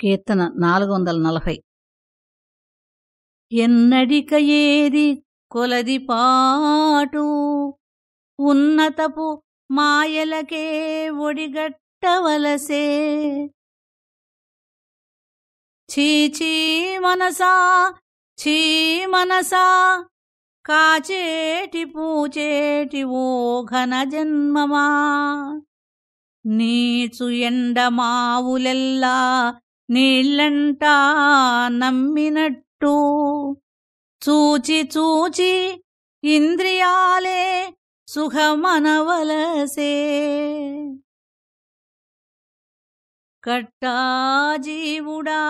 కీర్తన నాలుగు వందల నలభై ఎన్నడిక ఏది కొలది పాటు ఉన్నతపు మాయలకే ఒడిగట్టవలసే. చీచీ మనసా చీ మనసా కాచేటి పూచేటి ఓ ఘన జన్మమా. నీచు ఎండమావులెల్లా నీళ్ళంటా నమ్మినట్టు చూచి చూచి ఇంద్రియాలే సుఖమనవలసే. కట్టాజీవుడా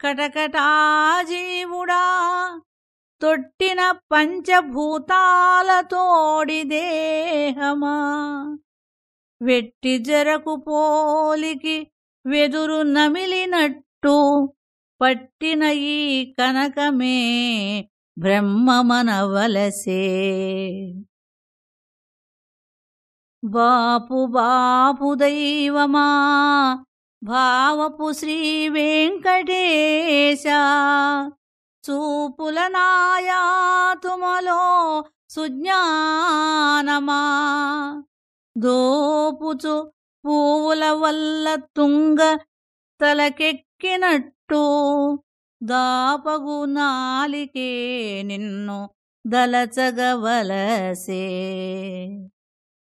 కటకటాజీవుడా తొట్టిన పంచభూతాలతోడి దేహమా. వెట్టి జరకు పోలికి వెదురు నమిలినట్టు పట్టిన ఈ కనకమే బ్రహ్మమనవలసే. బాపు బాపు దైవమా భావపు శ్రీ వెంకటేశ చూపుల నాయాతుమలో సుజ్ఞానమా దోపుచు పూవుల వల్ల తుంగ తలకెక్కినట్టు దాపగు నాలికే నిన్ను దలచగవలసే.